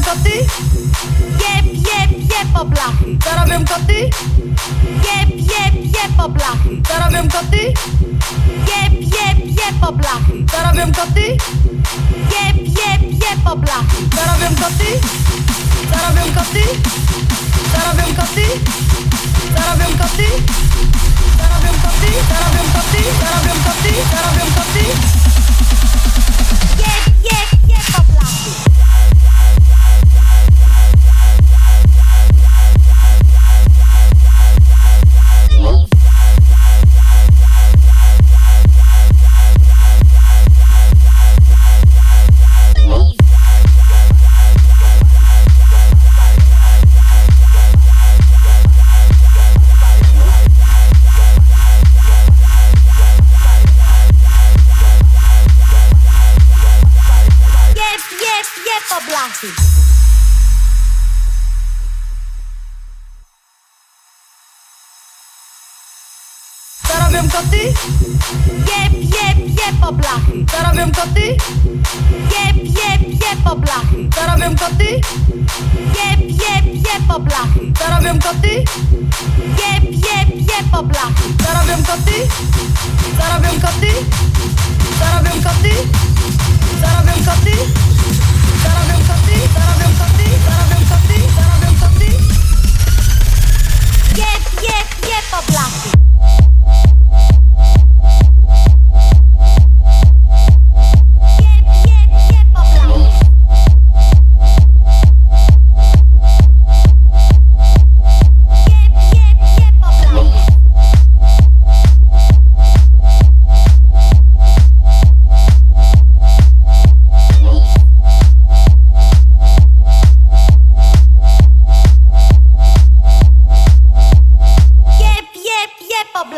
koty? Jeb, jeb, jeb po blachy. Co robią koty? Jeb, jeb, jeb po blachy. Co robią koty? Jeb, jeb, jeb po blachy. Co robią koty? Jeb, jeb, jeb po blachy. Co robią koty? Co robią koty? Co robią koty? Co robią koty? Co robią koty? Co robią koty? Co robią koty? Co robią koty? Blachy. Co robią koty? Jeb, jeb, jeb po blachy. Co robią koty? Jeb, jeb, jeb po blachy. Co robią koty? Jeb, jeb, jeb po blachy. Co robią koty? Jeb, jeb, jeb po blachy. Co robią koty? Co robią koty? Co robią koty?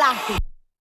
arte.